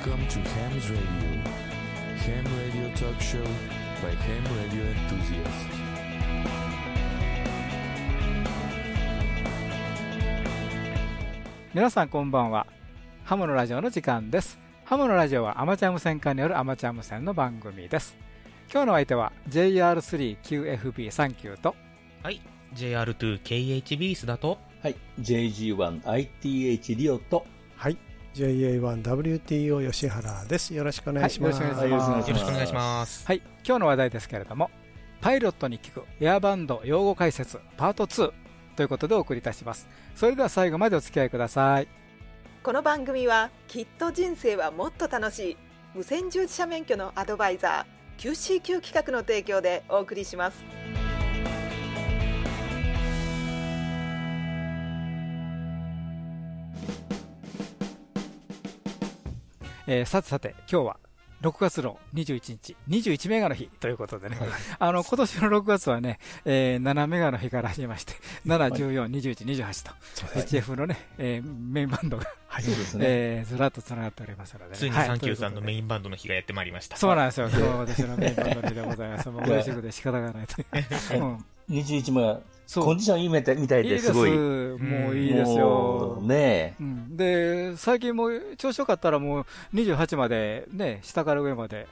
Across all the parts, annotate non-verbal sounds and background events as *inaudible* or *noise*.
Welcome to Ham's Radio. Ham Radio Talk Show by Ham Radio Enthusiasts. 皆さんこんばんはハムのラジオの時間ですハムのラジオはアマチュア無線化によるアマチュア無線の番組です今日の相手は JR3QFB39 とはい JR2KHB 須田とはい。JG1ITH リオと、はい。JA1WTO 吉原です。よろしくお願いします。はいよろしくお願いします。はい今日の話題ですけれどもパイロットに聞くエアバンド用語解説パート2ということでお送りいたします。それでは最後までお付き合いください。この番組はきっと人生はもっと楽しい無線従事者免許のアドバイザー QCQ 企画の提供でお送りしますえーさてさて、今日は6月の21日、21メガの日ということでね、あの、今年の6月はね、えー7メガの日から始めまして、7、14、21、28と、HF のね、えーメインバンドが、そうですね。えーずらっとつながっておりますので、ついにはい。サンキューさんのメインバンドの日がやってまいりました。そうなんですよ、今日私のメインバンドの日でございます。もう嬉しくて仕方がないという。*laughs* うん21もそうコンディションいいみたいみたいいいです、ごい。もういいですもよう。ねうん、で、最近もう調子よかったらもう28までね、下から上まで、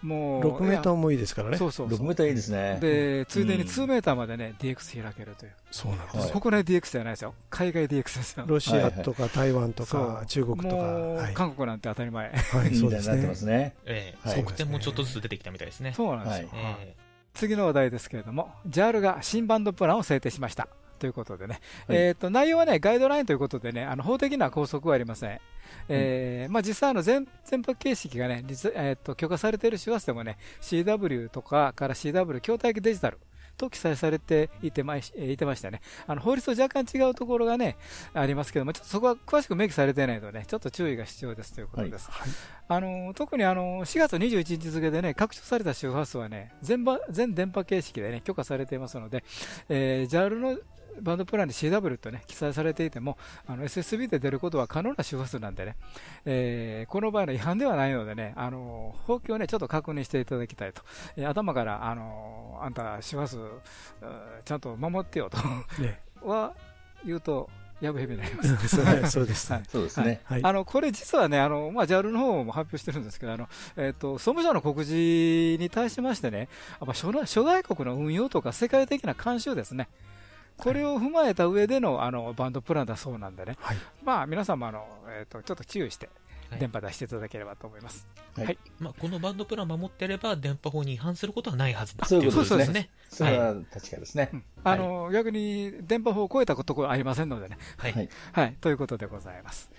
もう。6メーターもいいですからね。そうそう6メーターいいですね。で、ついでにうん2メーターまでね、DX 開けるという。そうなんです。はい国内 DX じゃないですよ。海外 DX ですよ。ロシアとか台湾とそうか中国とか。韓国なんて当たり前。はい、そうですね。ますね。ええはい側転もちょっとずつ出てきたみたいですね。そうなんですよ。はいはいえ次の話題ですけれども、JAL が新バンドプランを制定しました。ということでね、はいえっ、と、内容はね、ガイドラインということでね、あの、法的な拘束はありません。えーまあ実際あの全、全泊形式がね、実えー、と許可されている手話でもね、CW とかから CW 筐体デジタルと記載されていてましえーいてましたね。あの、法律と若干違うところがね、ありますけども、ちょっとそこは詳しく明記されていないのでね、ちょっと注意が必要ですということです。あの特にあの4月21日付でね、拡張された周波数はね、全場全電波形式でね、許可されていますので、えー、JAL のバンドプランに CW とね、記載されていても、あの SSB で出ることは可能な周波数なんでね、えーこの場合の違反ではないのでね、あの法規をね、ちょっと確認していただきたいと。えー頭から、あのあんた周波数、ちゃんと守ってよとねは言うと、やぶへびになります。そうそうです。はいそうですね。はい。あのこれ、実はね、あのまあ、JAL の方も発表してるんですけど、あのえっと総務省の告示に対しましてね、やっぱ諸外諸外国の運用とか世界的な慣習ですね、これを踏まえた上でのあのバンドプランだそうなんでね、はい。まあ、皆さんもあの、えっとちょっと注意してはい電波出していただければと思います。はいはいまあ、このバンドプラン守ってれば、電波法に違反することはないはずだそういうことですねとね。それは確かですね。あの逆に電波法を超えたことはありませんのでね。はい。はい。はい、ということでございます。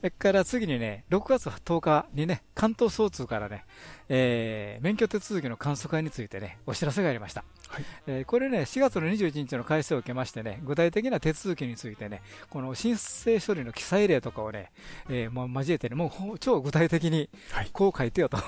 それから次にね、6月10日にね、関東総通からね、えー免許手続きの簡素化についてね、お知らせがありました。はい。えーこれね、4月の21日の改正を受けましてね、具体的な手続きについてね、この申請処理の記載例とかをね、えーもう交えてね、もうほ超具体的にはい。こう書いてよと。い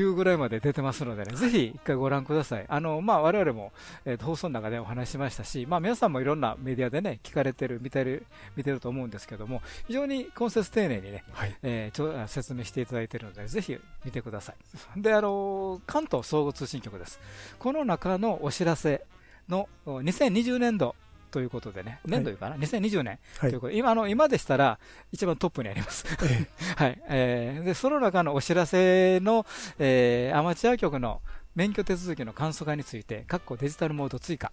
うぐらいまで出てますのでね、ぜひ一回ご覧ください。あの、まあ、我々も、えーと放送の中でお話ししましたし、まあ、皆さんもいろんなメディアでね、聞かれてる、見てる、見てると思うんですけども、非常に根節丁寧にね、はい。えーちょ説明していただいているので、ぜひ見てください。で、あの、関東総合通信局です。この中のお知らせのお2020年度ということでね、年度いうかな、2020年。はい。ということで、今あの今でしたら一番トップにあります。え *laughs* はい。えーで、その中のお知らせの、えーアマチュア局の免許手続きの簡素化について、括弧デジタルモード追加。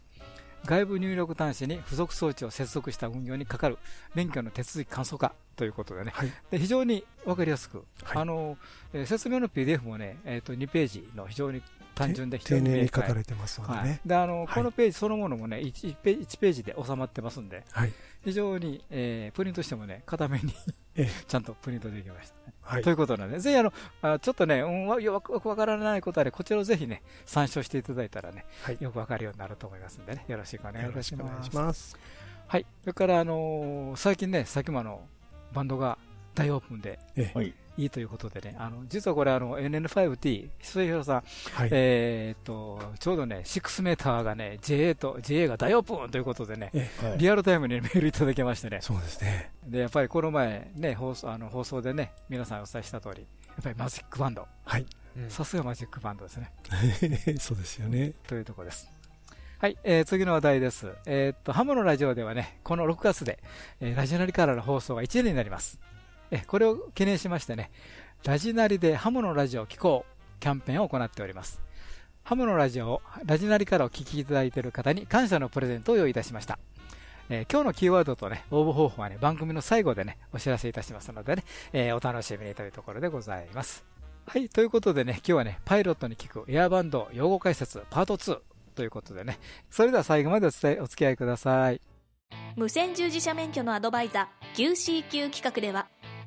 外部入力端子に付属装置を接続した運用にかかる免許の手続き簡素化。ということでね、はい。で非常に分かりやすく、はい。あのえー説明の PDF もね、えー、と2ページの非常に単純で非常丁寧に書かれてますのではいね。であのはいこのページそのものもね 1, ペ1ページで収まってますんで、はい。非常に、えープリントしてもね、固めにええ *laughs* ちゃんとプリントできましたね。はいということなので、ぜひあの、あちょっとね、うん、わよくわからないことあれ、こちらをぜひね、参照していただいたらね、はいよくわかるようになると思いますんでね、よろしくお願いいよろたしますしくお願いし。ます。はい。それから、あのー最近ね、さっきもあの、バンドが大オープンで、ええはい。いいということでね、あの、実はこれあの、NN5T、末広さん、はい。えーっと、ちょうどね、6メーターがね、JA と、JA が大オープンということでね、えはいリアルタイムにメールいただきましてね、そうですね。で、やっぱりこの前ね、放送、あの、放送でね、皆さんお伝えした通り、やっぱりマジックバンド、はい。うんさすがマジックバンドですね。*laughs* そうですよね。というところです。はい、えー次の話題です。えーっと、ハムのラジオではね、この6月で、えーラジナリからの放送が1年になります。えこれを記念しましてね、ラジナリでハムのラジオを聞こうキャンペーンを行っております。ハムのラジオをラジナリからお聞きいただいている方に感謝のプレゼントを用意いたしました。えー今日のキーワードとね、応募方法はね、番組の最後でね、お知らせいたしますのでね、えーお楽しみにというところでございます。はい、ということでね、今日はね、パイロットに聞くエアバンド用語解説パート2ということでね、それでは最後までお伝えお付き合いください。無線従事者免許のアドバイザー QCQ 企画では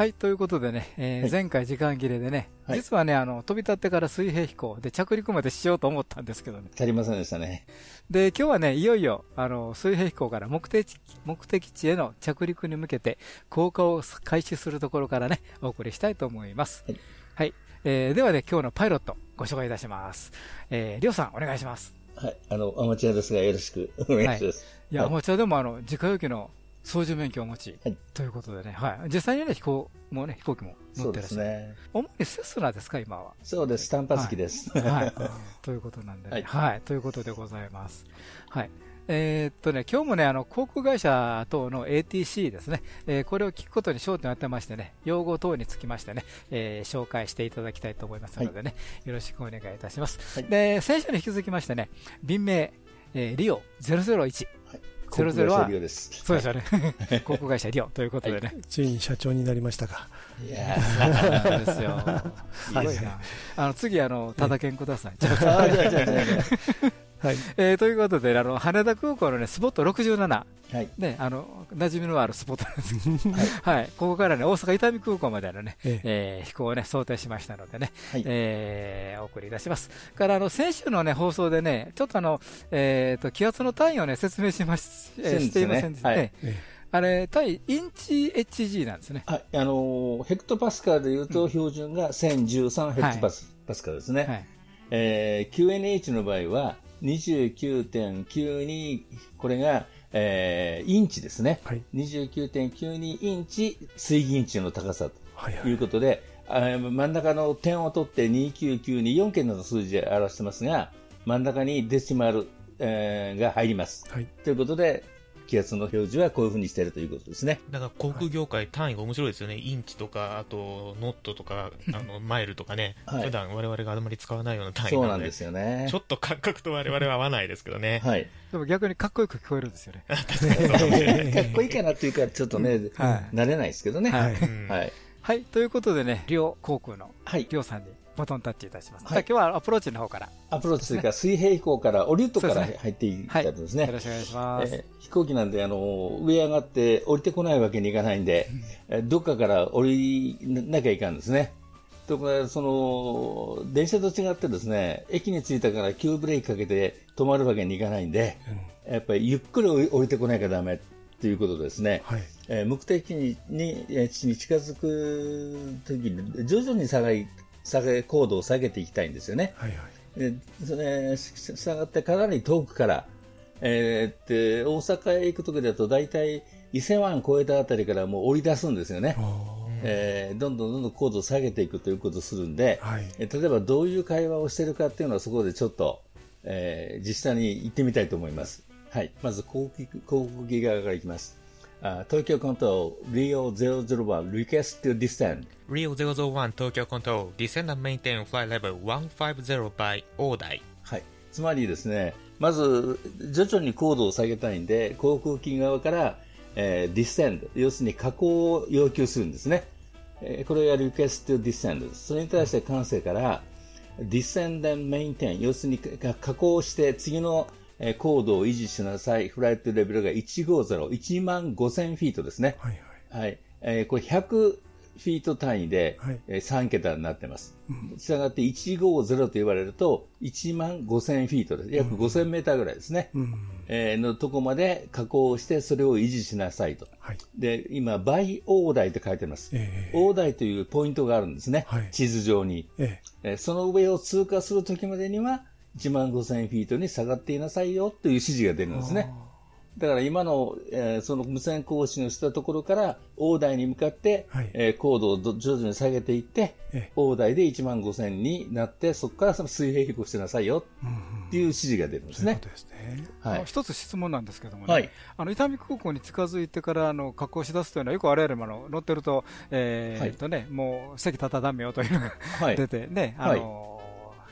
はい、ということでね、えーはい前回時間切れでね、はい実はね、あの、飛び立ってから水平飛行で着陸までしようと思ったんですけどね。足りませんでしたね。で、今日はね、いよいよ、あの、水平飛行から目的地、目的地への着陸に向けて、降下を開始するところからね、お送りしたいと思います。はい。はい。えーではね、今日のパイロット、ご紹介いたします。えーりょうさん、お願いします。はい。あの、アマチュアですが、よろしくお願いします。いや、はいアマチュアでも、あの、自家用機の操縦免許をお持ち、はいということでね、はい。実際にね、飛行もね、飛行機も乗ってらっしゃる。すね。主にセスナですか、今は？そうです。単発機です。*laughs* はい。ということなんでね、は。はいいということでございます。はい。えーっとね、今日もね、あの、航空会社等の ATC ですね、えーこれを聞くことに焦点を当てましてね、用語等につきましてね、えー紹介していただきたいと思いますのでね、よろしくお願いいたします。はいで、先週に引き続きましてね、便名、えーリオ001。航空会00は社リオです。そうですよね。*laughs* 航空会社リオということでね。ついに社長になりましたか。いやそうなんですよ。すごいはな。あの、次、あの、ただけんください。*laughs* はい。えーということで、あの、羽田空港のね、スポット67。あはい。ね、あの、馴染みのあるスポットなんです。はい。ここからね、大阪伊丹空港までのね、えええー飛行をね、想定しましたのでね、はいえーお送りいたします。から、あの、先週のね、放送でね、ちょっとあの、えっ、と、気圧の単位をね、説明しまし、えーしていませんでしたね。はいえあれ、対インチ HG なんですね。はい。あのー、ヘクトパスカルで言うと、標準が1013ヘクトパス,、パスカルですね。はい。えー QNH の場合は、29.92、これが、えーインチですね。はい。29.92インチ、水銀値の高さはいはというい。ことで、あー真ん中の点を取って2992、4桁の数字で表してますが、真ん中にデシマル、えーが入ります。はい。ということで、気圧の表示はこういうふうにしているということですね。だから航空業界単位が面白いですよね。インチとか、あと、ノットとか、あの、マイルとかね。はい普段我々があまり使わないような単位なので。そうなんですよねちょ。っと感覚と我々は合わないですけどね。はい。でも逆にかっこよく聞こえるんですよね。*laughs* かっこいいかなっていうか、ちょっとね、はい慣れないですけどね。はいうんはい。はい。ということでね、両航空のはい。両さんにバトンタッチいたします。はい今日はアプローチの方から、アプローチというか、水平飛行から、オリュットから入っていきたいとですね。よろしくお願いします。えー飛行機なんで、あの、上上がって降りてこないわけにいかないんで、えーどっかから降りなきゃいかんですね。ところが、その、電車と違ってですね、駅に着いたから急ブレーキかけて止まるわけにいかないんで、やっぱりゆっくり降り降りてこないかダメということですね。はい。えー目的地にに近づくときに徐々に下がり下げ高度を下げていきたいんですよね。はいはい。でそれ下がってかなり遠くから、えーって大阪へ行くときだと大体伊勢湾越えたあたりからもう降り出すんですよね。えーどんどんどんどん高度を下げていくということをするんで、はい。えー例えばどういう会話をしているかっていうのはそこでちょっと、えー実際に行ってみたいと思います。はい。まず航空機側から行きます。東京コントロール、リオゼロゼロワ、リクエストディセン。リオ zero zero one、東京 control、descend and maintain flight level、one five zero by、オーダイ。はい。つまりですね、まず、徐々に高度を下げたいんで、航空機側から、え、 descend、要するに下降を要求するんですね。え、これが request descend。それに対して、管制から、ディスセンドメインテン、要するに加工して、次の、えー高度を維持しなさい。 flight level が150、1万5000フィートですね。はいはい。はい。えーこれ100フィート単位で、はいえー3桁になってます。したがって150と言われると1万5000フィートです。約5000メーターぐらいですね。うん。えーのとこまで加工してそれを維持しなさいと。はい。で、今、倍大台って書いてます。ええ大台というポイントがあるんですね。はい地図上に。ええーその上を通過するときまでには1万5000フィートに下がっていなさいよという指示が出るんですね。だから今の、えーその無線更新をしたところから大台に向かって、はい。えー高度をど徐々に下げていって、ええ。大台で1万5000になって、そこからその水平飛行してなさいよっていう指示が出るんですね。一つ質問なんですけどもね、はい。あの伊丹空港に近づいてからあの格好し出すというのは、よく我々もあの乗ってると、えーはい。っとね、もう席立ただめよというのがはい。出てね、あの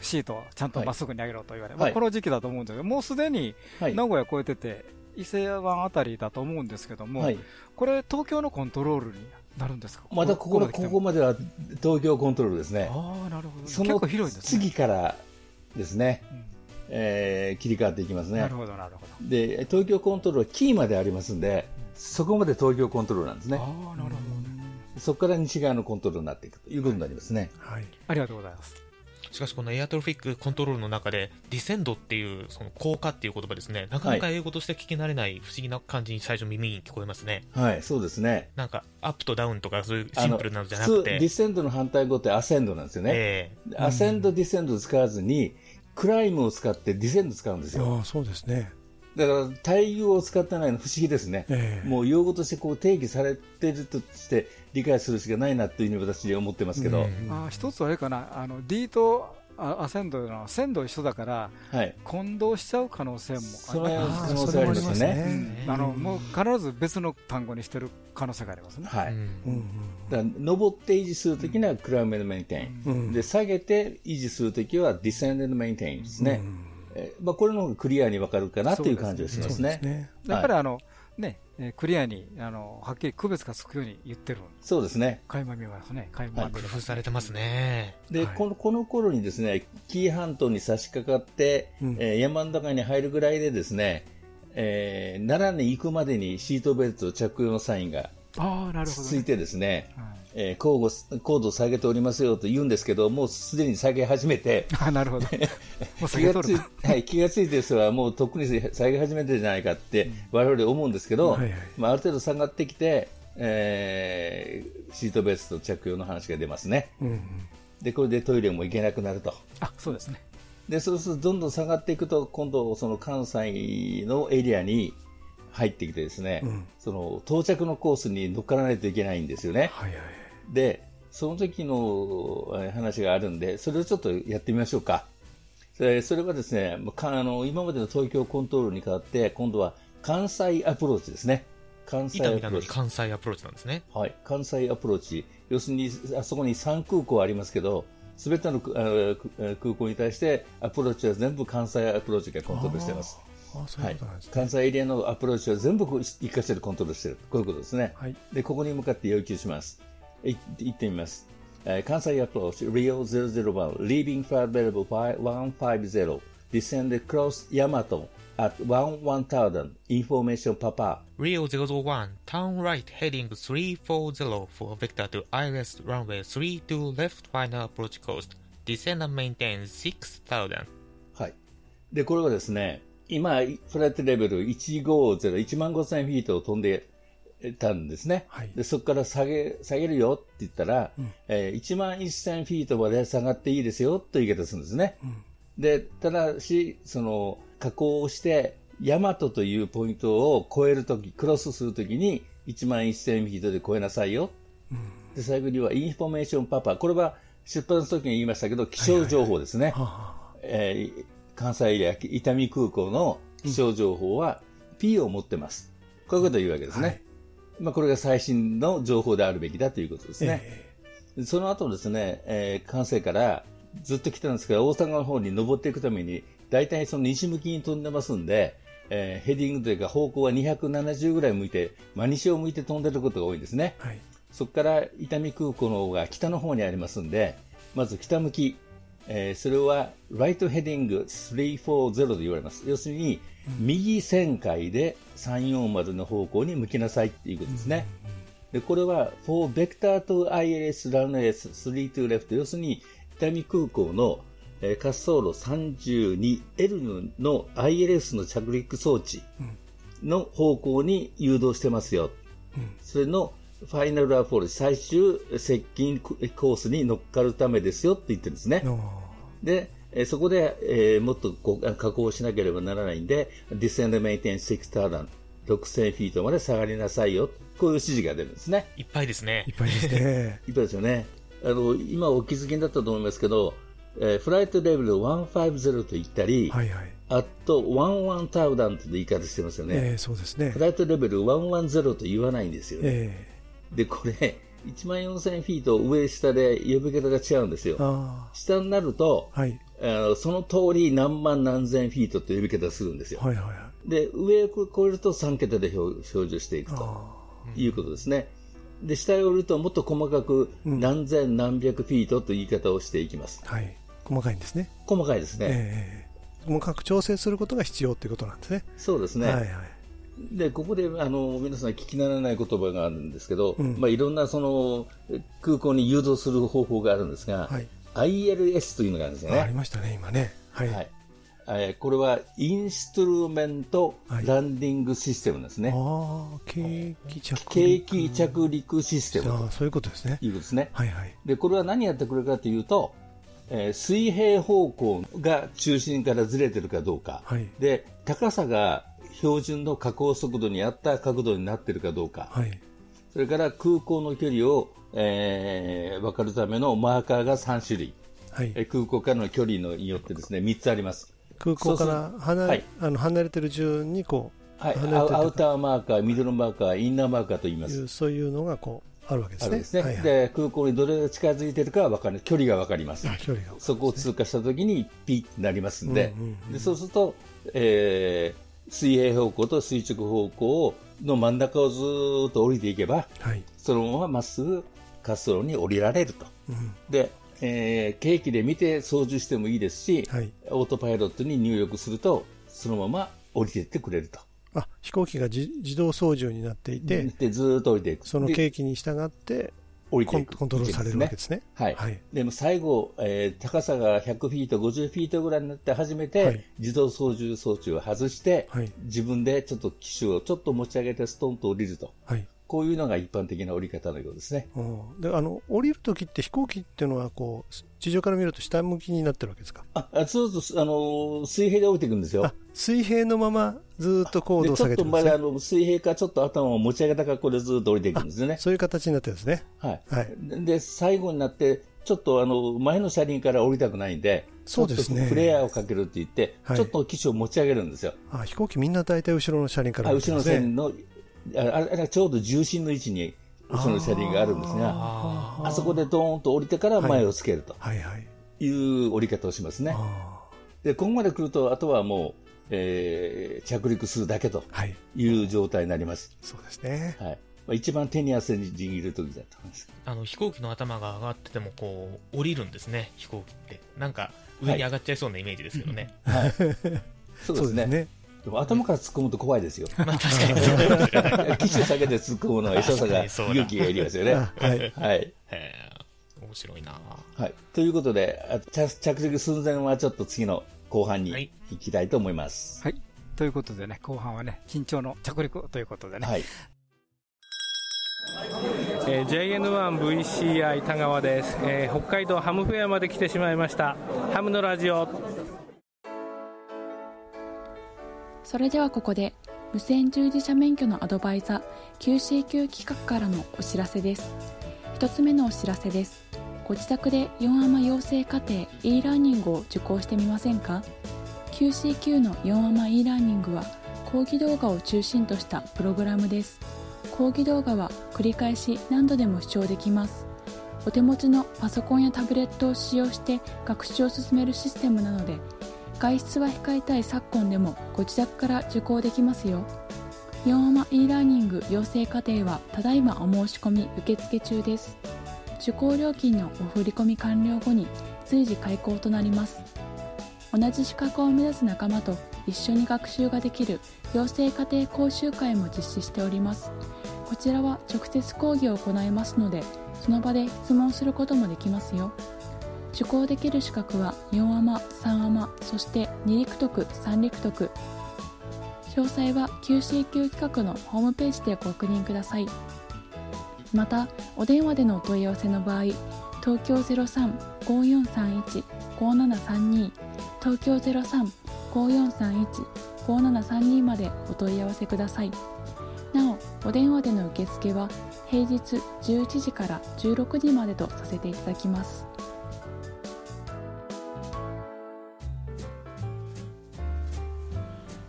シートをちゃんとまっすぐに上げろと言われ、まあはいこの時期だと思うんですけど、もうすでにはい。名古屋越えてて、伊勢湾あたりだと思うんですけども、はい。これ、東京のコントロールになるんですか？またここの、ここまでは東京コントロールですね。ああ、なるほど、その。次からですね、うんえー切り替わっていきますねなる。ほど、なるほど。で、東京コントロールはキーまでありますんで、そこまで東京コントロールなんですね。ああ、なるほどね。そこから西側のコントロールになっていくということになりますね。はい。ありがとうございます。しかしこの air traffic control の中で、 descend っていう、その降下っていう言葉ですね、なかなか英語として聞き慣れない不思議な感じに最初耳に聞こえますね。はい、そうですね。なんか、アップとダウンとかそういうシンプルなのじゃなくて、 de scend の反対語って ascend なんですよね。え ascend、descend 使わずに、 climb を使って descend 使うんですよ。ああ、そうですね。だから、対義を使ってないの不思議ですね。ええもう用語としてこう定義されてるとして理解するしかないなというふうに私は思ってますけど、うんあー一つはあれかな、あの D とあアセンドの鮮度一緒だから、はい。混同しちゃう可能性も可能性ありますよねあのもう必ず別の単語にしてる可能性がありますね。はい。だから、登って維持するときにはクライムメンテイン。で、下げて維持するときはディセンデンドメンテインですね。うんえーまあ、これの方がクリアにわかるかなという感じがしますね。ですね。やっぱりあの、ね、えークリアにあのはっきり区別がつくように言ってる、そうですね。垣間見ますね、垣間まあ、工夫されてますね。で、はい。この、この頃にですね、紀伊半島に差し掛かって、うん。えー山の中に入るぐらいでですね、えー奈良に行くまでにシートベルト着用のサインがああ、なるほど、ついてですね、はいえー高度高度を下げておりますよと言うんですけど、もうすでに下げ始めて、あなるほど、*laughs* 気がつい *laughs* はい、気がついてる人はもうとっくに下げ始めてるじゃないかって我々思うんですけど、はいはいまあ、ある程度下がってきて、えーシートベルト着用の話が出ますね。うんうん。で、これでトイレも行けなくなると。あそうですね、で、そうするとどんどん下がっていくと、今度その関西のエリアに入ってきてですね、うんその到着のコースに乗っからないといけないんですよね。はいはい。で、その時のえー話があるんで、それをちょっとやってみましょうか。それはですね、あの今までの東京コントロールに代わって、今度は関西アプローチですね。関西アプローチ。関西アプローチなんですね。はい、関西アプローチ。要するに、あそこに3空港ありますけど、すべての空港に対してアプローチは全部関西アプローチがコントロールしています。関西エリアのアプローチは全部一箇所でコントロールしている。こういうことですね。はい。で、ここに向かって要求します。い行ってみます。えー関西アプローチ、Rio 001, leaving flight available 150, descend across Yamato at 11000, information Papa. Rio 001, turn right heading 340 for vector to ILS runway 32 left final approach coast. Descend and maintain 6000. はい。で、これはですね、今、フライトレベル150、1万5000フィートを飛んでたんですね。はいで、そこから下げ、下げるよって言ったら、うんえー1万1000フィートまで下がっていいですよという言い方するんですね。うんで、ただし、その、下降をして、ヤマトというポイントを超えるとき、クロスするときに、1万1000フィートで超えなさいよ。で、最後には、 information Papa。これは、出発の時に言いましたけど、気象情報ですね。えー関西エリア、伊丹空港の気象情報は P を持ってます。こういうことを言うわけですね。はいまあ、これが最新の情報であるべきだということですあね。その後ですね、えー関西からずっと来たんですけど、大阪の方に登っていくために、大体その西向きに飛んでますんで、えーヘディングというか方向は270ぐらい向いて、真西を向いて飛んでることが多いんですね。はい。そこから伊丹空港の方が北の方にありますんで、まず北向き、えーそれはライトヘディング340と言われます。要するに、右旋回で340の方向に向きなさいっていうことですね。で、これは、for vector to ILS runways 32 left、要するに、伊丹空港の、えー滑走路 32L の ILS の着陸装置の方向に誘導してますよ。それのファイナルアポール、最終接近コースに乗っかるためですよって言ってるんですね。おで、えーそこで、えーもっとこう加工しなければならないんで、Descend and Maintain 6 t a r d a n 6000フィートまで下がりなさいよ。こういう指示が出るんですね。いっぱいですねいっ。ぱいですね。*laughs* いっぱいですよね。あの、今お気づきになったと思いますけど、えーフライトレベル150と言ったり、はいはい。あと11タウダンという言い方してますよね。えーそうですねフ。ライトレベル110と言わないんですよね。えで、これ、1万4000フィート上下で呼び方が違うんですよ下になると、あ。はい。あのその通り何万何千フィートと呼び方するんですよ。はいはいはい。で、上を超えると3桁で表表示していくとあいうことですね。で、下へ降りるともっと細かくうん何千何百フィートという言い方をしていきます。あ。はい。細かいんですね。細かいですね。ええ細かく調整することが必要ということなんですね。そうですね。はいはい。で、ここで、あの、皆さん聞き慣れない言葉があるんですけど、うんまあ、いろんなその、空港に誘導する方法があるんですが、はい。ILS というのがあるんですよね。あありましたね、今ね。はい。はい。えーこれは、インストゥルメントランディングシステムですね。ああ、景気着陸。景気着陸システムああ、そういうことですねと。いうことですね。はいはい。で、これは何やってくれるかというと、えー水平方向が中心からずれてるかどうか、はい。で、高さが標準の下降速度に合った角度になってるかどうか、はい。それから空港の距離を、えー分かるためのマーカーが3種類、はいえ。ー空港からの距離のによってですね、3つあります。空港から離れ,、はいあの離れてる順にこはい、離れてるとアウターマーカー、ミドルマーカー、インナーマーカーと言います。ういう、そういうのがこう、あるわけですね。ですね、はいはい。で空港にどれだけ近づいてるかは分かる、距離が分かります。あ距離が。そこを通過したときにピッとなりますんで、うんうんうんでそうすると、えー水平方向と垂直方向の真ん中をずーっと降りていけば、はい。そのまままっすぐ滑走路に降りられると。うん。で、えー、ケーキで見て操縦してもいいですし、はい。オートパイロットに入力すると、そのまま降りていってくれると。あ、飛行機がじ自動操縦になっていて、で、ずーっと降りていく。そので景気に従って降りていく。コントロールされるわけですね。はい。はい。でも最後、えー高さが100フィート、50フィートぐらいになって初めて、はい自動操縦装置を外して、はい。自分でちょっと機種をちょっと持ち上げてストンと降りると。はい。こういうのが一般的な降り方のようですね。うんで、あの、降りるときって飛行機っていうのは、こう、地上から見ると下向きになってるわけですか？あ、あそうそう、あのー水平で降りていくんですよあ。、水平のままずーっと高度を下でちょっとげてるんですね。まだあの水平かちょっと頭を持ち上げた格好でずっと降りていくんですよね。そういう形になってるんですね。はい。はい。で、最後になって、ちょっとあの、前の車輪から降りたくないんで、そうですねちょっとフレアをかけるって言って、はいちょっと機種を持ち上げるんですよ。あ、飛行機みんな大体後ろの車輪からあ降りて後ろ。の線の、ああれあれちょうど重心の位置に後ろの車輪があるんですが、ああそこでドーンと降りてから前をつけるとはいはい。いう降り方をしますね。あで、ここまで来ると、あとはもう、えー着陸するだけとい。いう状態になります。そうですね。はい。まあ、一番手に汗に握る時だと思います。あの飛行機の頭が上がっててもこう降りるんですね飛行機ってなんか上に上がっちゃいそうなイメージですけどね、はい。*laughs* そうですね。ね。でも頭から突っ込むと怖いですよ。*laughs* まあ確かにそうかもしれない機種下げて突っ込むのは、餌さが勇気がいりますよね。あはい。はい。面白いなはい。ということで、あ着着陸寸前はちょっと次の後半にはい行きたいと思います。はい。ということでね、後半はね、緊張の着陸ということでね。はい。えー JN1VCI 田川です、えー北海道ハムフェアまで来てしまいましたハムのラジオそれではここで無線従事者免許のアドバイザー QCQ 企画からのお知らせです。一つ目のお知らせです。ご自宅で4アマ養成課程 e ラーニングを受講してみませんか？QCQ の4アマ e ラーニングは講義動画を中心としたプログラムです。講義動画は繰り返し何度でも視聴できます。お手持ちのパソコンやタブレットを使用して学習を進めるシステムなので外出は控えたい昨今でもご自宅から受講できますよ4アマ e ラーニング養成課程はただいまお申し込み受付中です。受講料金のお振込完了後に随時開講となります。同じ資格を目指す仲間と一緒に学習ができる養成家庭講習会も実施しております。こちらは直接講義を行いますのでその場で質問することもできますよ。受講できる資格は4アマ3アマそして2陸徳3陸徳。詳細は QCQ 企画のホームページでご確認ください。またお電話でのお問い合わせの場合東京03-5431-5732東京03-5431-5732までお問い合わせください。なおお電話での受付は平日11時から16時までとさせていただきます。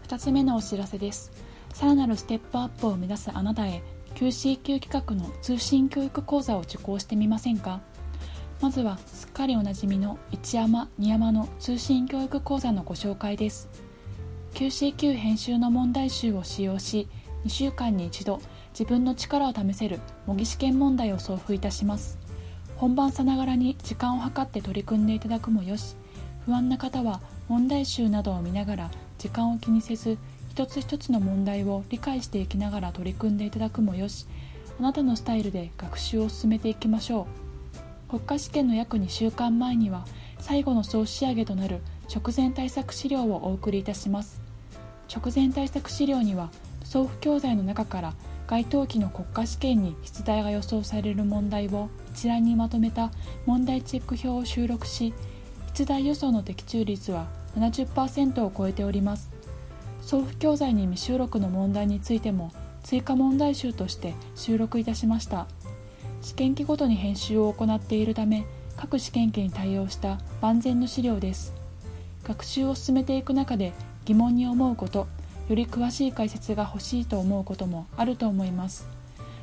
2つ目のお知らせです。さらなるステップアップを目指すあなたへ QCQ 企画の通信教育講座を受講してみませんか？まずはすっかりおなじみの一山二山の通信教育講座のご紹介です。QCQ 編集の問題集を使用し2週間に一度自分の力を試せる模擬試験問題を送付いたします。本番さながらに時間を計って取り組んでいただくもよし不安な方は問題集などを見ながら時間を気にせず一つ一つの問題を理解していきながら取り組んでいただくもよしあなたのスタイルで学習を進めていきましょう。国家試験の約2週間前には最後の総仕上げとなる直前対策資料をお送りいたします。直前対策資料には送付教材の中から該当期の国家試験に出題が予想される問題を一覧にまとめた問題チェック表を収録し出題予想の的中率は70%を超えております。送付教材に未収録の問題についても追加問題集として収録いたしました。試験機ごとに編集を行っているため各試験機に対応した万全の資料です。学習を進めていく中で疑問に思うことより詳しい解説が欲しいと思うこともあると思います。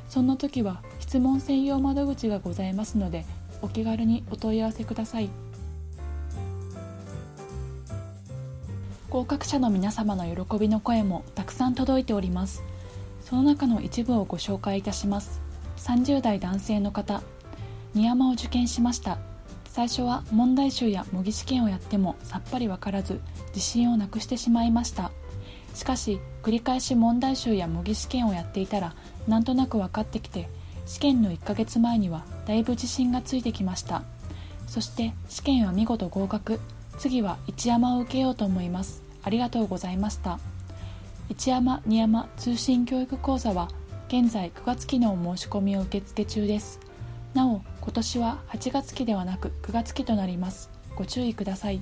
そんな時は質問専用窓口がございますのでお気軽にお問い合わせください。合格者の皆様の喜びの声もたくさん届いております。その中の一部をご紹介いたします。30代男性の方。二山を受験しました。最初は問題集や模擬試験をやってもさっぱりわからず自信をなくしてしまいました。しかし繰り返し問題集や模擬試験をやっていたらなんとなく分かってきて試験の1ヶ月前にはだいぶ自信がついてきました。そして試験は見事合格。次は一山を受けようと思います。ありがとうございました。一山二山通信教育講座は現在9月期のお申し込みを受付中です。なお今年は8月期ではなく9月期となります。ご注意ください。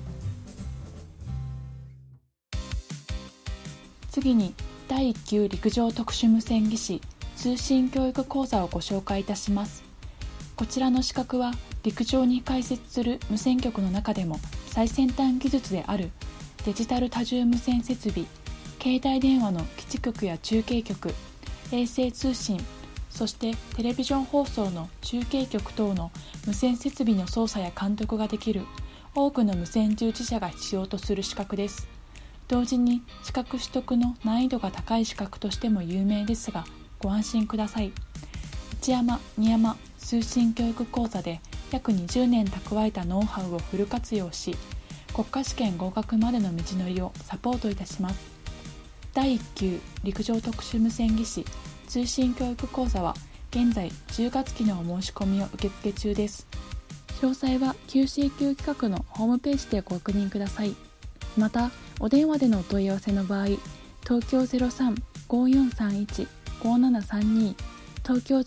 次に第1級陸上特殊無線技師通信教育講座をご紹介いたします。こちらの資格は陸上に開設する無線局の中でも最先端技術であるデジタル多重無線設備携帯電話の基地局や中継局衛星通信そしてテレビジョン放送の中継局等の無線設備の操作や監督ができる多くの無線従事者が必要とする資格です。同時に資格取得の難易度が高い資格としても有名ですがご安心ください。一山二山通信教育講座で約20年蓄えたノウハウをフル活用し国家試験合格までの道のりをサポートいたします。第1級陸上特殊無線技師通信教育講座は現在10月期のお申し込みを受付中です。詳細は QCQ 企画のホームページでご確認ください。またお電話でのお問い合わせの場合東京03-5431-5732東京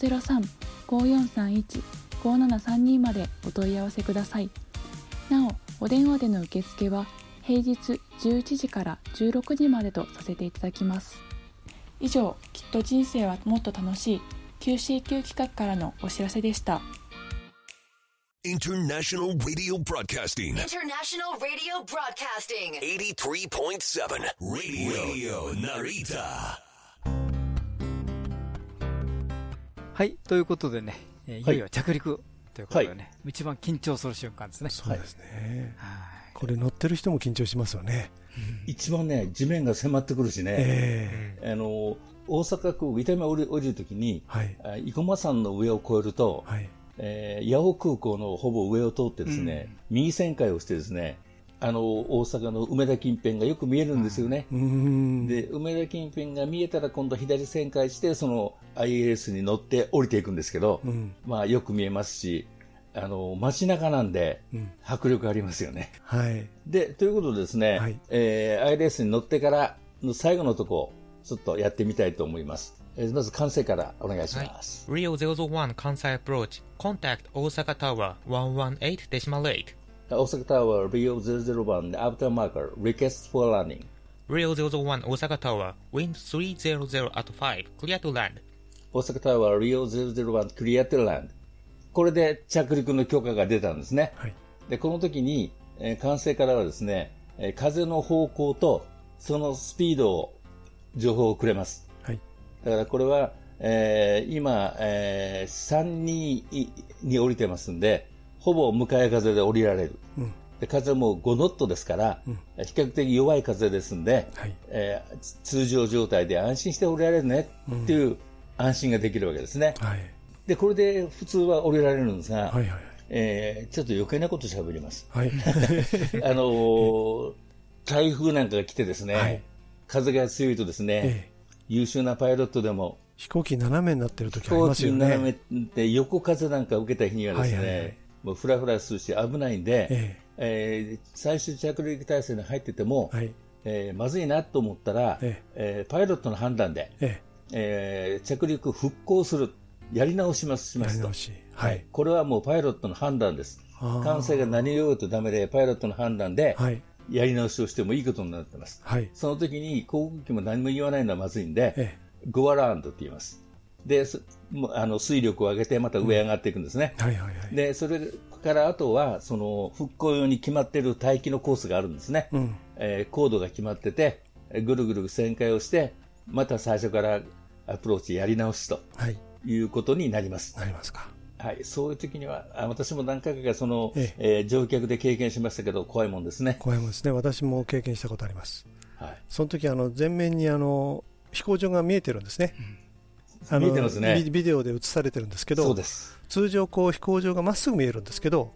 03-5431-5732までお問い合わせくださいなおお電話での受付は平日11時から16時までとさせていただきます以上きっと人生はもっと楽しい QCQ 企画からのお知らせでした International Radio Broadcasting. International Radio Broadcasting. 83.7 Radio Narita. はい、ということでね、えーいよいよ着陸ということでね、一番緊張する瞬間ですね。そうですね。これ乗ってる人も緊張しますよね。一番ね、地面が迫ってくるしね、えあの大阪空、伊丹降り降りるときに、はい。あ生駒山の上を越えると、はい。えー八尾空港のほぼ上を通ってですね、右旋回をしてですね、あの、大阪の梅田近辺がよく見えるんですよね。うーん。で、梅田近辺が見えたら今度左旋回して、その ILS に乗って降りていくんですけど、うん。まあよく見えますし、あの、街中なんでうん。迫力ありますよね。はい。で、ということでですね、はいえー ILS に乗ってからの最後のとこ、ちょっとやってみたいと思います。えーまず完成からお願いします。Rio 001 Kansai approach. Contact Osaka Tower 118.8. 大阪タワー BO001 After Marker Request for Landing Rio 001 Osaka Tower. Wind 300 at 5. Clear to land. 大阪タワー RIO001 クリアテランドこれで着陸の許可が出たんですね。はい。で、この時に、えー管制からはですね、えー風の方向とそのスピードを、情報をくれます。はい。だからこれは、えー今、えー、32に降りてますんで、ほぼ向かい風で降りられる。うん。で風も5ノットですから、うん比較的弱い風ですんで、はい。えーつ通常状態で安心して降りられるねっていう安心ができるわけですね。はい。で、これで普通は降りられるんですが、はい。はい。えーちょっと余計なこと喋ります。はい。*laughs* あのー台風なんかが来てですね、はい風が強いとですね、ええ優秀なパイロットでも、飛行機斜めになってる時飛あり行機にますよね。斜めて横風なんか受けた日にはですね、はいはいはいもうフラフラするし危ないんで、ええー最終着陸体制に入ってても、え。はい。えーまずいなと思ったら、ええーパイロットの判断で、ええー着陸復興する、やり直しますしますと。はい。これはもうパイロットの判断です。あー管制が何を言おうとダメで、パイロットの判断で、はい。やり直しをしてもいいことになってます。はい。その時に航空機も何も言わないのはまずいんで、えゴアラウンドって言います。で、あの水力を上げてまた上上がっていくんですね。え。はい。はい。はい。で、それからあとは、その復興用に決まっている待機のコースがあるんですね。うん。えー高度が決まってて、えーぐるぐる旋回をして、また最初からアプローチやり直しとはい。いうことになります。なりますか。はい、そういう時には、あ私も何回かその、ええー乗客で経験しましたけど、怖いもんですね。怖いもんですね。私も経験したことあります。はい、その時あの前面にあの飛行場が見えてるんですね。あの見えてますねビビデオで映されてるんですけどそうで、す。通常こう飛行場がまっすぐ見えるんですけど、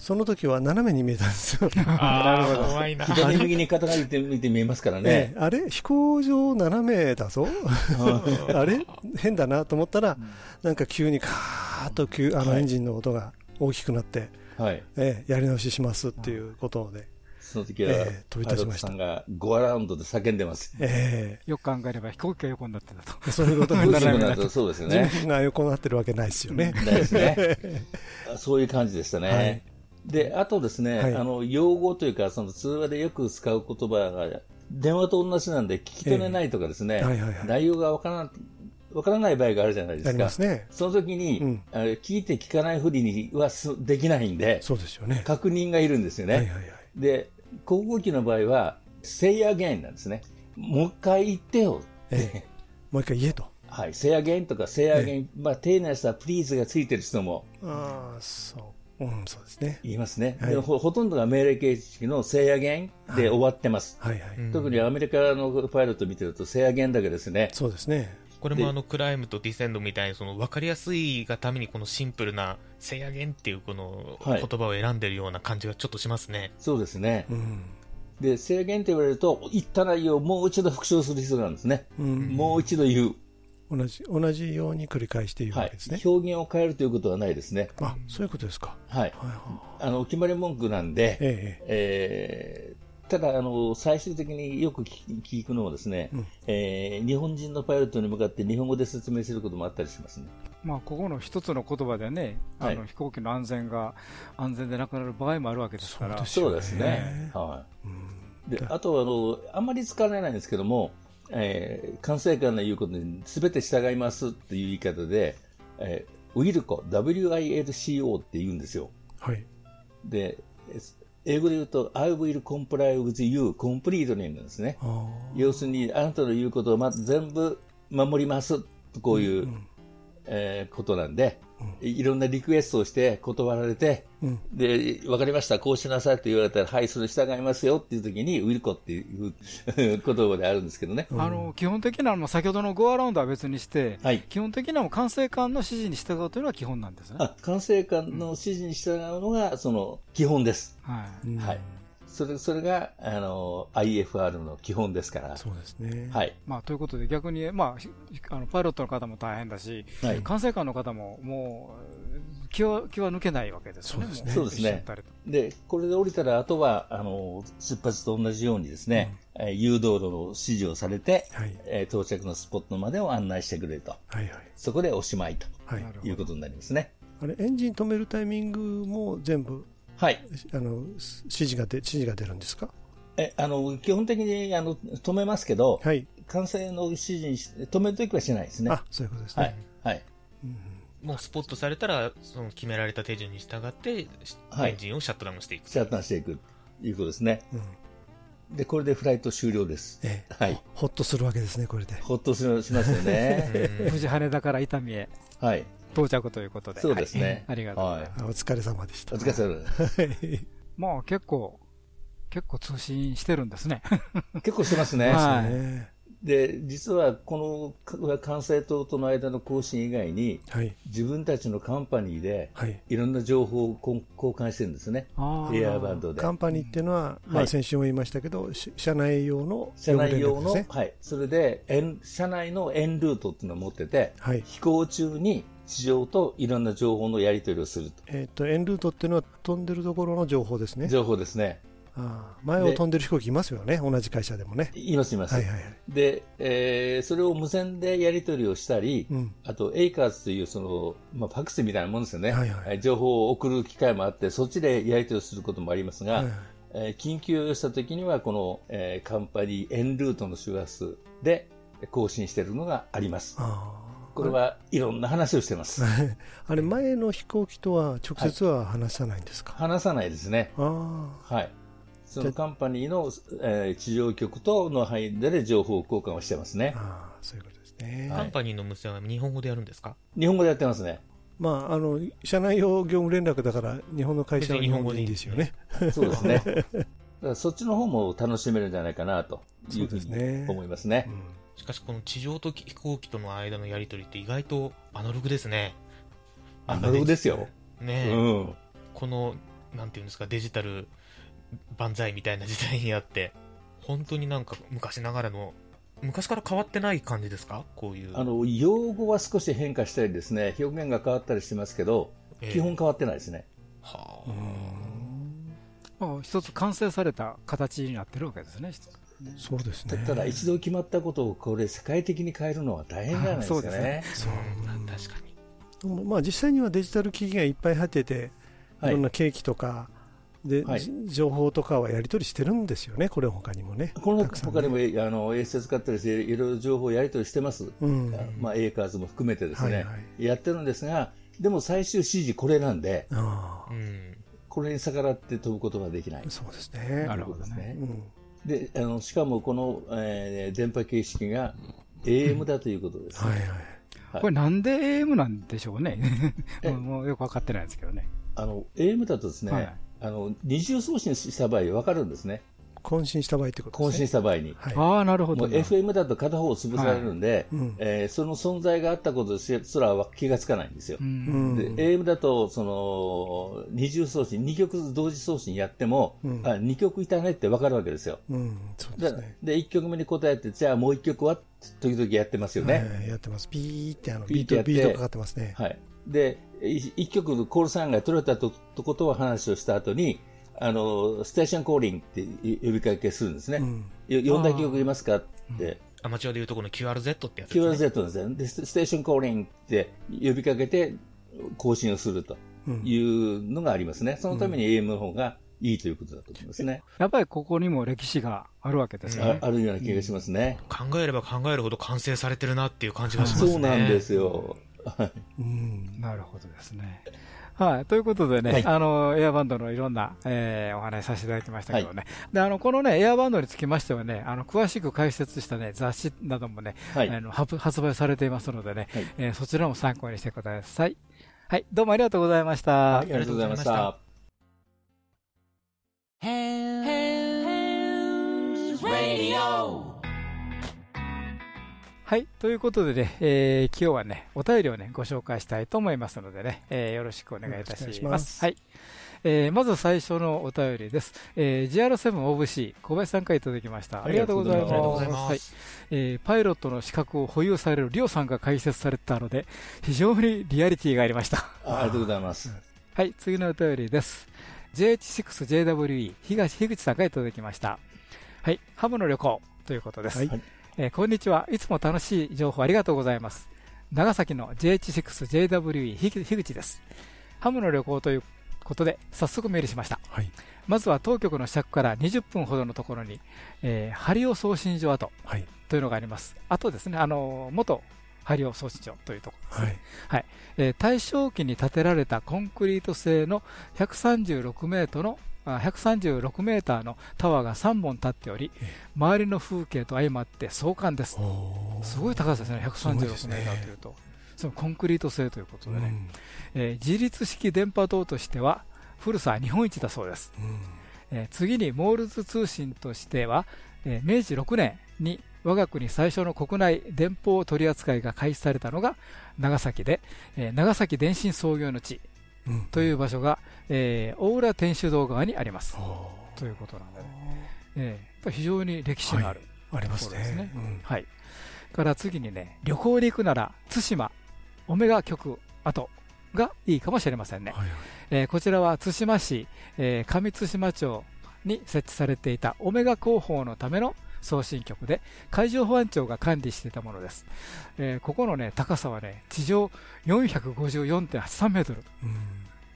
その時は斜めに見えたんですよ。*laughs* あー、怖いな。左右に傾いて見て見えますからねね。、あれ飛行場斜めだぞ *laughs* あれ変だなと思ったら、なんか急にカーッと急あのはいエンジンの音が大きくなって、はい。ええやり直ししますっていうことで、その時は、ええ飛びパイロット立ちましたさんがゴアラウンドで叫んでます。えよく考えれば飛行機が横になってたと。えそういうことになるとそうですよ地ね。面が横になってるわけないですよね。ないですね。そういう感じでしたね。はいで、あとですね、はいあの、用語というか、その通話でよく使う言葉が、電話と同じなんで聞き取れないとかですね、ええはいはいはい内容がわからん、わからない場合があるじゃないですか。すね。その時に、うん聞いて聞かないふりにはすできないんで、そうですよね。確認がいるんですよね。はいはいはい。で、航空機の場合は、say again なんですね。もう一回言ってよ。ええもう一回言えと。はい、say again とか say again、まあ、丁寧な人は please がついてる人もああ、そう。うん、そうですね。言いますね。はいでほほとんどが命令形式の say again で終わってます。はいはい。特にアメリカのパイロット見てると say again だけですね。そうですね。これもあのクライムとディセンドみたいにその分かりやすいがためにこのシンプルな「せやげん」っていうこのはい言葉を選んでるような感じがちょっとしますね。そうですね。うん。で、制限と言われると、言った内容をもう一度復唱する必要があるんですね。うん。もう一度言う。同じ、同じように繰り返して言うはいわけですね。。表現を変えるということはないですね。あ、そういうことですか。はい。はいはあの、決まり文句なんで、ええーただ、あの、最終的によく聞聞くのはですね、うんえー日本人のパイロットに向かって日本語で説明することもあったりしますね。まあ、ここの一つの言葉でね、はいあの飛行機の安全が安全でなくなる場合もあるわけですから、そうですね。はい。で、あとは、あの、あんまり使われないんですけども、えー管制官の言うことに全て従いますっていう言い方で、えー、ウィルコ、WILCO って言うんですよ。はい。で、え英語で言うと、I will comply with you completely なんですね。要するに、あなたの言うことをまず全部守ります。とこういう、んえーことなんで、いろんなリクエストをして断られて、うんで、わかりました、こうしなさいと言われたら、はい、それ従いますよっていう時に、ウィルコってい *laughs* う言葉であるんですけどね。あの基本的なのは先ほどのゴアラウンドは別にして、はい基本的にはもう管制官の指示に従うというのが基本なんですね。あ管制官の指示に従うのが、その、基本です。はいはい。それ、それが、あの、IFR の基本ですから。そうですね。はい。まあ、ということで逆に、まあひ、あのパイロットの方も大変だし、はい管制官の方ももう気は気は抜けないわけですよね。もそうですね。で、これで降りたら、あとは、あの、出発と同じようにですね、えー誘導路の指示をされて、えー到着のスポットまでを案内してくれると。はいはい。そこでおしまいとはいいうことになりますね。あれ、エンジン止めるタイミングも全部、はい。あの、指示が出、指示が出るんですか？え、あの、基本的に、あの、止めますけど、管制の指示にし止めるときはしないですね。あ、そういうことですね。はい。はい。もうスポットされたら、その決められた手順に従って、はいエンジンをシャットダウンしていく。シャットダウンしていくということですね。で、これでフライト終了です。はい。ほっとするわけですね、これで。ほっとししますよね。*laughs* 無事羽田から伊丹へはい。到着ということで。そうですねはい *laughs* ありがとうございます。あお疲れ様でした。お疲れ様です。*laughs* まあ結構、結構通信してるんですね。*laughs* 結構してますね。はい。で、実はこのか管制塔との間の更新以外に、自分たちのカンパニーで、い、ろんな情報を交交換してるんですね。エアバンドで。カンパニーっていうのは、まあ、はい先週も言いましたけど、し社内用の社内用の、業務連絡ですねはい。それで、円社内の円ルートっていうのを持ってて、飛行中に地上といろんな情報のやり取りをすると。えっ、と、エンルートっていうのは飛んでるところの情報ですね。情報ですね。ああ前を飛んでる飛行機いますよね、同じ会社でもね。いますいます。はいはいはい。で、えーそれを無線でやり取りをしたり、うんあと、エイカーズという、その、まあ、ファックスみたいなもんですよね。はいえー情報を送る機会もあって、そっちでやり取りをすることもありますが、はいはいえー緊急をした時には、この、えーカンパニーエンルートの周波数で更新しているのがあります。これはいろんな話をしてます。*laughs* あれ、前の飛行機とは直接は話さないんですか、話さないですね。あはい。そのカンパニーの、えー地上局との範囲で情報交換をしてますね。あ、そういうことですね。カンパニーの無線は日本語でやるんですか？日本語でやってますね。まあ、あの、社内用業務連絡だから、日本の会社は日本語でいいんですよね。*laughs* そうですね。*laughs* そっちの方も楽しめるんじゃないかなというふうに思いますね。しかしこの地上と飛行機との間のやり取りって意外とアナログですね。アナログですよ。ねえ、うんこの、なんていうんですか、デジタル万歳みたいな時代にあって、本当になんか昔ながらの、昔から変わってない感じですか？こういう。あの、用語は少し変化したりですね、表現が変わったりしてますけど、ええ基本変わってないですね。まあ、一つ完成された形になってるわけですね。そうですたただ、一度決まったことをこれ世界的に変えるのは大変じゃないですかね。そうですねそう確かに。まあ、実際にはデジタル機器がいっぱい入ってて、いはいろんなケーキとか、で、はいじ情報とかはやり取りしてるんですよね、これ他にもね。この他にも、えあの衛星使ったりして、いろいろ情報をやり取りしてます。うんまあ、エーカーズも含めてですね、はいはいやってるんですが、でも最終指示これなんで、あうん。これに逆らって飛ぶことができない。そうですね。なるほどね。うんで、あの、しかもこの、えー電波形式が AM だということです、ねはいこれなんで AM なんでしょうね？*laughs* もうよくわかってないんですけどね。あの、AM だとですね、はいあの、二重送信した場合分かるんですね。渾身した場合ってことですね。渾身した場合に。ああ、なるほど。もう FM だと片方潰されるんで、はいうんえーその存在があったことすらは気がつかないんですよ。んで AM だと、その、二重送信、二局同時送信やっても、うんあ二局いたねって分かるわけですよ。うん、そうですね。で、一局目に答えて、じゃあもう一局は時々やってますよね。はいやってます。ピーってあの、ビート、ビートかかってますね。はい。で、い一局のコールサインが取れたととことを話をした後に、あの、 station calling って呼びかけするんですね。うんよ呼んだ局いますかって。アマチュアでいうところの QRZ ってやつですね。QRZ ですね。で、スステーションコーリングって呼びかけて更新をするというのがありますね。そのために AM の方がいいということだと思いますね。やっぱりここにも歴史があるわけですよね。ああるような気がしますね。考えれば考えるほど完成されてるなっていう感じがしますね。そうなんですよ。なるほどですね。はい。ということでね、はいあの、エアバンドのいろんな、えーお話しさせていただきましたけどね。で、あの、このね、エアバンドにつきましてはね、あの、詳しく解説したね、雑誌などもね、はいあの発発売されていますのでね、はいえーそちらも参考にしてください。はい。どうもありがとうございました。ありがとうございました。はい。ということでね、えー今日はね、お便りをね、ご紹介したいと思いますのでね、えーよろしくお願いいたします。ますはい。えーまず最初のお便りです。えー GR7OVC、小林さんからいただきました。ありがとうございます。ありがとうございますはい。えーパイロットの資格を保有されるリオさんが解説されてたので、非常にリアリティがありました。あありがとうございます。はい、次のお便りです。JH6JWE、東樋口さんからいただきました。はい、ハムの旅行ということです。はいえーこんにちは。いつも楽しい情報ありがとうございます。長崎の JH6JWE 樋樋口です。ハムの旅行ということで、早速メールしました。はい。まずは当局の近くから20分ほどのところに、えー、ハリオ送信所跡はい。というのがあります。あとですね、あのー元ハリオ送信所というところですね。はい。えー大正期に建てられたコンクリート製の136メートルのあ136メーターのタワーが3本立っており、周りの風景と相まって壮観です。すごい高さですね、136すごいですね。メーターというと。そのコンクリート製ということでね、うん。えー自立式電波塔としては古さ日本一だそうです。うん。えー次にモールス通信としては、えー明治6年に我が国最初の国内電報取り扱いが開始されたのが長崎で、えー長崎電信創業の地。うんという場所が、えー大浦天主堂側にあります。おということなんで。ね、えーやっぱり非常に歴史のある、ーありますところですね。はい。から次にね、旅行に行くなら、対馬、オメガ局跡がいいかもしれませんね。はいはい。えーこちらは対馬市、えー上対馬町に設置されていたオメガ広報のための送信局で、海上保安庁が管理していたものです。えーここのね、高さはね、地上454.83メートル、うん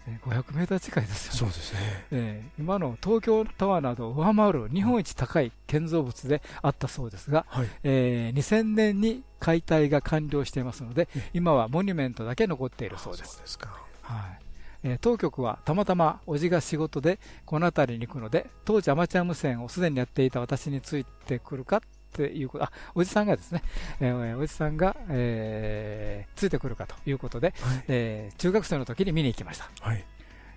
えー500メーター近いですよね。そうですね。えー今の東京タワーなどを上回る日本一高い建造物であったそうですが、はい。えー2000年に解体が完了していますのでえ、今はモニュメントだけ残っているそうです。そうですか。はいえー当局はたまたまおじが仕事でこの辺りに行くので、当時アマチュア無線をすでにやっていた私についてくるかっていうこと、あ、おじさんがですね、えーおじさんが、えーついてくるかということで、はい。えー中学生の時に見に行きました。はい。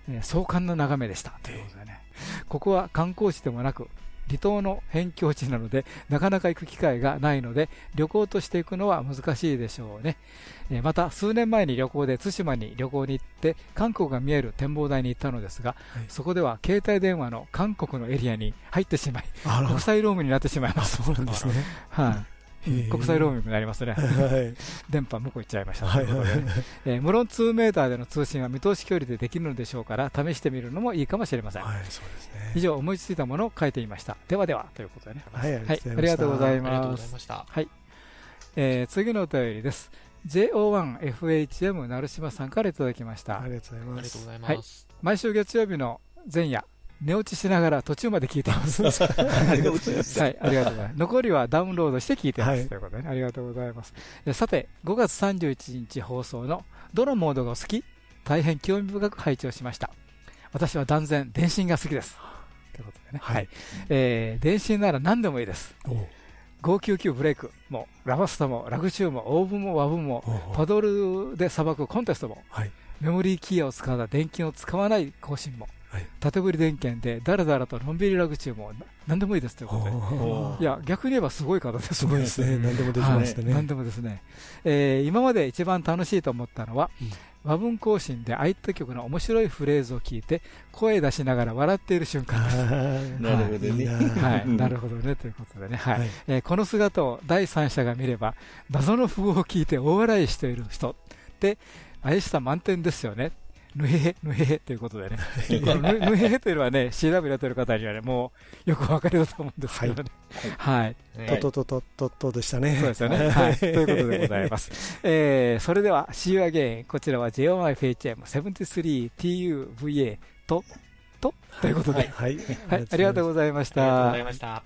えー壮観な眺めでした。ということでね、ここは観光地でもなく、離島の辺境地なので、*laughs* なかなか行く機会がないので、旅行として行くのは難しいでしょうね。えーまた、数年前に旅行で対馬に旅行に行って、韓国が見える展望台に行ったのですが、はいそこでは携帯電話の韓国のエリアに入ってしまい、国際ロームになってしまいまあ、す。そうなんですね。はい。*laughs* 国際ローミングになりますね。はい。電波向こう行っちゃいました。はいということでねえー無論2メーターでの通信は見通し距離でできるのでしょうから、試してみるのもいいかもしれません。以上、思いついたものを書いてみました。ではでは、ということでね。はい、あはい、ありがとうございありがとうますござい。ました。はい。えー次のお便りです。JO1FHM 成島さんからいただきましたあ。りがとうございあます。りがとうございます。毎週月曜日の前夜、寝落ちしながら途中まで聞いています。*laughs* はい、ありがとうございます。残りはダウンロードして聞いてます。はいということでね、ありがとうございます。えさて、5月31日放送のどのモードがお好き？大変興味深く拝聴しました。私は断然、電信が好きです。ということでね。はいはい。えー電信なら何でもいいです。おう599ブレイクも、ラバスタも、ラグチューも、オーブも、ワブも、パドルで裁くコンテストも、はい。メモリーキーを使った電源を使わない更新も、はい縦振り電源でだらだらとのんびりラグチューもな何でもいいですということで、おいや、逆に言えばすごい方ですすごいですね。何でもできましたはい、何ね。でもですね、えー今まで一番楽しいと思ったのは、うん。和文更新で相手曲の面白いフレーズを聞いて、声出しながら笑っている瞬間です。は *laughs* なるほどね。はい、うんなるほどね、ということでね、はい。はい。えーこの姿を第三者が見れば、謎の符号を聞いて大笑いしている人って、怪しさ満点ですよね。ぬへへ、ぬへへということでね、*laughs* このぬぬへへというのはね、CW やってる方にはね、もうよくお分かりだと思うんですけどね。はい、ととととととでしたね。そうですよね。はい。ということでございます。*laughs* えー、それでは、See you again. こちらは JOIFHM73TUVA と、と、ということで、はい。はい、ありがとうございましたありがとうござい。ました。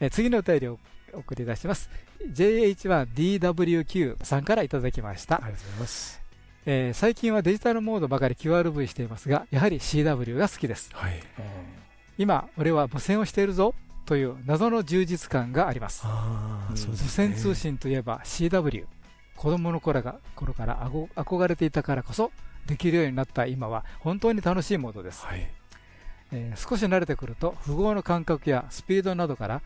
えー次のお便りを送り出します。JH1DWQ さんからいただきましたあ。りがとうございます。えー最近はデジタルモードばかり QRV していますが、やはり CW が好きです。はい。今、俺は無線をしているぞという謎の充実感があります。ああ、そうです無線通信といえば CW。子供の頃が頃からあご憧れていたからこそできるようになった今は本当に楽しいモードです。はい。えー少し慣れてくると符号の感覚やスピードなどから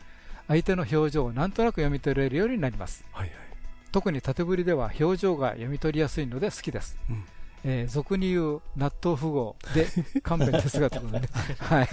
相手の表情をなんとなく読み取れるようになります。はいはい。特に縦振りでは表情が読み取りやすいので好きです。うんえー俗に言う納豆符号で *laughs* 勘弁ですがとい。うことでね、はい。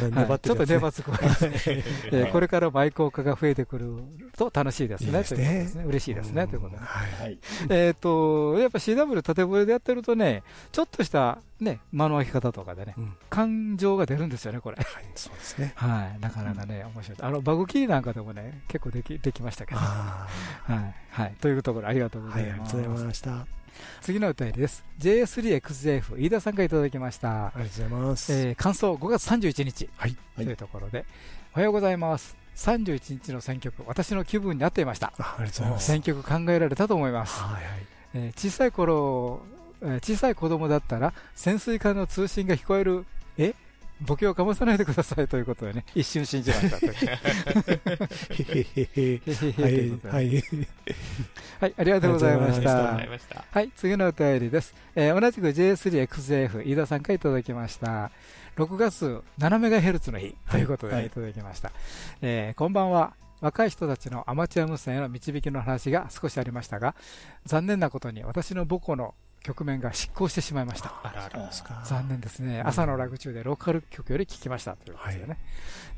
粘はい。ちょっと粘つくわけですね、*laughs* えーこれからも愛好家が増えてくると楽しいですね。いいですね。ということですね。嬉しいですね、ということで、はい。はい。えっ、とやっぱ CW 縦振りでやってるとねちょっとしたね間の開き方とかでね、うん。感情が出るんですよねこれ。はい、そうですね。はい。なかなかね面白い。あのバグキーなんかでもね結構できできましたけど。はい、あはい、というところありがとうございます、ありがとうございました。あ次のお便りです JS3XJF 飯田さんからいただきましたりがとうございます。えー感想5月31日、はいというところで、おはようございます。31日の選曲、私の気分に合っていました。あありがとうございます。選曲考えられたと思います。はいはい。えー小さい頃、えー小さい子供だったら、潜水艦の通信が聞こえる、え？ボケをかまさないでくださいということでね、*laughs* 一瞬信じました *laughs* という。へへへへ。へへへとはいはい。はい、ありがとうございましありがとうごた。はい、次のお便りです。えー同じく J3XJF、飯田さんからいただきました。6月 7MHz の日ということで、はいい、ただきました、えーこんばんは。若い人たちのアマチュア無線への導きの話が少しありましたが、残念なことに私の母校の局面が失効してしまいました。あらあら。残念ですね。朝のラグ中でローカル局より聞きましたということでね。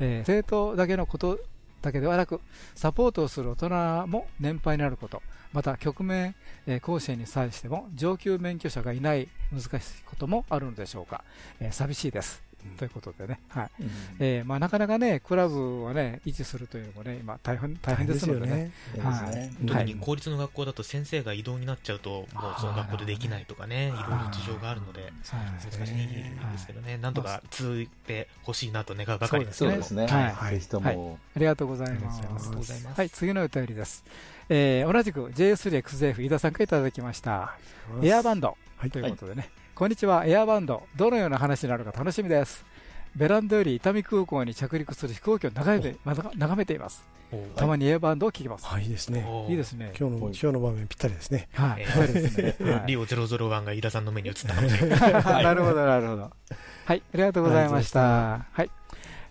えー生徒だけのことだけではなく、サポートをする大人も年配になること、また局面、えー講師に際しても上級免許者がいない難しいこともあるのでしょうか。えー寂しいです。ということでね。はい。えーまあ、なかなかね、クラブをね、維持するというのもね、今大変、大変ですのでね。はい。はい特に公立の学校だと先生が異動になっちゃうと、もうその学校でできないとかね、いろいろ事情があるので、難しいんですけどね、なんとか続いてほしいなと願うばかりですそうですね。はいはいも。ありがとうございます。ありがとうございますはい、次のお便りです。えー同じく JS3XF 飯田さんからいただきました。エアバンド、ということでね、こんにちは、エアバンド、どのような話になるか楽しみです。ベランダより伊丹空港に着陸する飛行機を眺めてまだ眺めています。たまにエアバンドを聞きます。はい、いいですね。いいですね。今日の、今日の場面ぴったりですね。はい、えそうですね。はいリオ001が飯田さんの目に映ったかもしれな *laughs* い。なるほど、なるほど。はい、ありがとうございました。はい。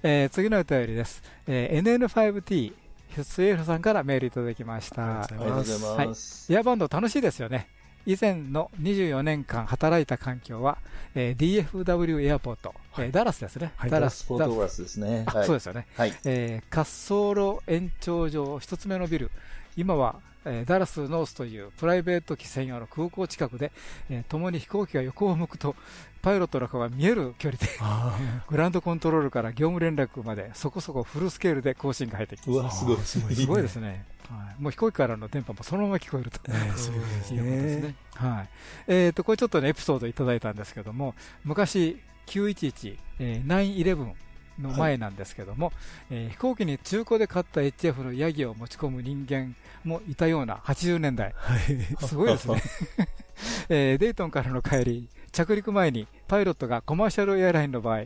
えー次のお便りです。えー NN5T、スエルさんからメールいただきました。ありがとうございますはい。エアバンド楽しいですよね。以前の24年間働いた環境は、えー DFW エアポート、えーダラスですね。ダラス。フォートグラスですね。あはい。そうですよね。はい。えー滑走路延長上一つ目のビル、今は、えーダラスノースというプライベート機専用の空港近くで、えー共に飛行機が横を向くと、パイロットの顔が見える距離で、グランドコントロールから業務連絡までそこそこフルスケールで更新が入ってきます。うわすごい。すごいすごいですね。はい、もう飛行機からの電波もそのまま聞こえると。ええすごいうことですね。はい。えっ、と、これちょっとね、エピソードいただいたんですけども、昔、911、えー911の前なんですけども、えー飛行機に中古で買った HF のヤギを持ち込む人間もいたような80年代。すごいですね。*laughs* *laughs* えーデイトンからの帰り、着陸前にパイロットがコマーシャルエアラインの場合、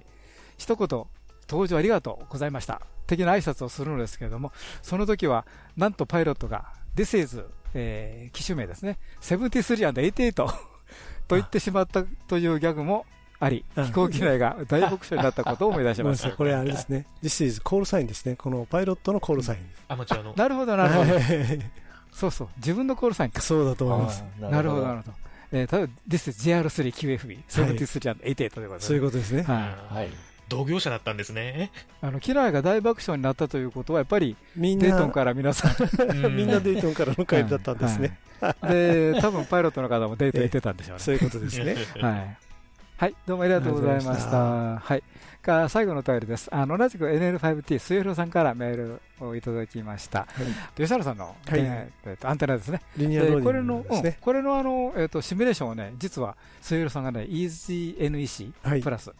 一言、搭乗ありがとうございました。的な挨拶をするのですけれども、その時は、なんとパイロットが、This is、えー機種名ですね、73&88 と言ってしまったというギャグもあり、飛行機内が大爆笑になったことを思い出しました。これあれですね。This is コールサインですね。このパイロットのコールサインです。アマチュアの。なるほど、なるほどはい。そうそう、自分のコールサインか。そうだと思いますなるほど、なるほど。えー、例えば、This is JR3QFB、73&88 ということで。そういうことですねはい。同業者だったんですね。あの、機内が大爆笑になったということは、やっぱり、みんなデイトンから皆さん。みんなデイトンからの帰りだったんですね *laughs* はいで、多分パイロットの方もデート行ってたんでしょうね。そういうことですねはい。はい、どうもありがとうございましたた。はい。か最後のお便りです。あの、同じく NL5T、末広さんからメールをいただきました。吉原さんの、はいえーえーとアンテナですね。リニアローディングこれの、これのあの、えっ、と、シミュレーションをね、実は末広さんがね、EasyNEC プラス、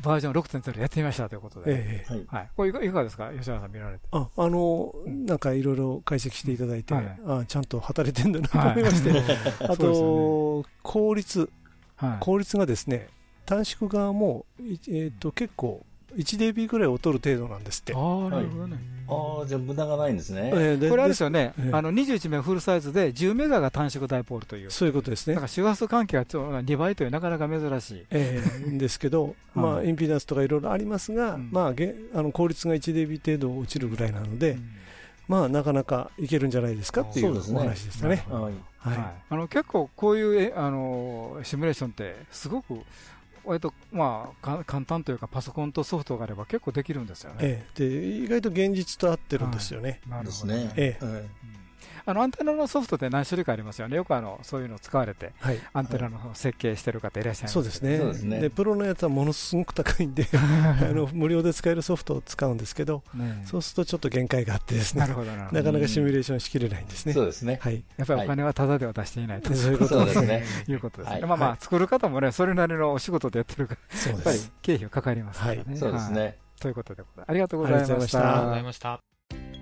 バージョン6.0でやってみましたということで。ええ。はい。これいかいかがですか？吉原さん見られて。あ、あの、なんかいろいろ解析していただいて、はい。あちゃんと働いてんだなと思いまして、はい。*laughs* あと、効率、はい。効率がですね、短縮側も、いえっ、と、結構、1dB ぐらい劣る程度なんですって。ああ、なるほどね。ああ、じゃあ無駄がないんですね。ええでこれあれですよね、ええ。あの21メガフルサイズで10メガが短縮ダイポールという、そういうことですね。だから周波数関係がちょ2倍という、なかなか珍しい。ええですけど、*laughs* まあ、インピダンスとかいろいろありますが、まあ、げあの効率が 1dB 程度落ちるぐらいなので、まあ、なかなかいけるんじゃないですかっていうおそうですね。話でしたね。はい。はい。あの結構こういうえあのシミュレーションって、すごく割と、まあ、か簡単というか、パソコンとソフトがあれば結構できるんですよね。ええ、で意外と現実と合ってるんですよね。なるほどね。ええあのアンテナのソフトって何種類かありますよね、よくあのそういうのを使われて、はい。アンテナの設計してる方いらっしゃいますそうですね。でプロのやつはものすごく高いんで *laughs* あの無料で使えるソフトを使うんですけど、ねそうするとちょっと限界があってですね。なかなかシミュレーションしきれないんですね。そうですね。はい、やっぱりお金はタダでは出していないと、そういうことですね。いうことですね。はい。まあまあ、はい作る方もね、それなりのお仕事でやってるから、やっぱり経費がかかりますからね。はい。そうですね。はい。ということで、ありがとうございました。ありがとうございた。ました。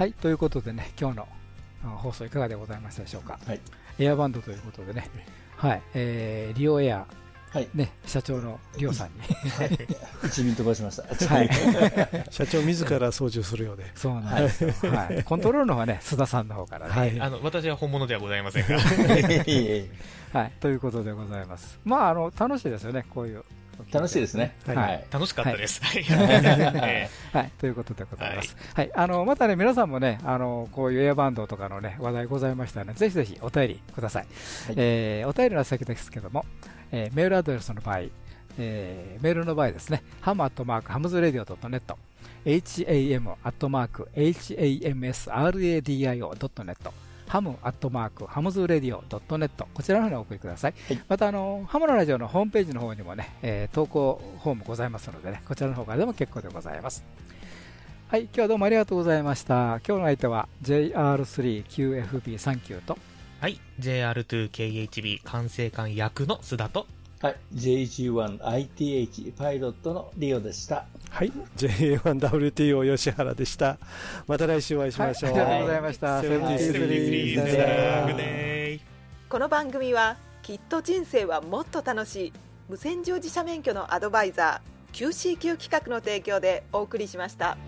はい、ということでね、今日のあ放送いかがでございましたでしょうか？はいエアバンドということでね、はい、えー、リオエア、はいね、社長のリオさんに、一輪飛ばしました。*laughs* はい *laughs* 社長自ら操縦するようで。そうなんですよ。はい。*laughs* コントロールの方はね、須田さんの方からね。はいあの、私は本物ではございませんが。はい。ということでございます。まあ、あの、楽しいですよね、こういう。楽しいですねはい。はい楽しかったです *laughs* *laughs* はい。ということでございます。はい。あの、またね、皆さんもね、あの、こういうエアバンドとかのね、話題ございましたらね、ぜひぜひお便りください。えーお便りの先ですけども、えーメールアドレスの場合、えーメールの場合ですね、 ham アットマーク hamsradio.net、ham アットマーク hamsradio.net、ham アットマーク hamsradio.net、こちらの方にお送りください。また、あの、ハムのラジオのホームページの方にもね、えー投稿フォームございますのでね、こちらの方からでも結構でございます。はい、今日はどうもありがとうございました。今日の相手は JR3QFB39 と、はい。JR2KHB 管制官役の須田と、はい。JG1ITH パイロットのリオでした。はい。JA1WTO 吉原でした。また来週お会いしましょう。はいありがとうございました73さよならこの番組はきっと人生はもっと楽しい無線乗自社免許のアドバイザー QCQ 企画の提供でお送りしました。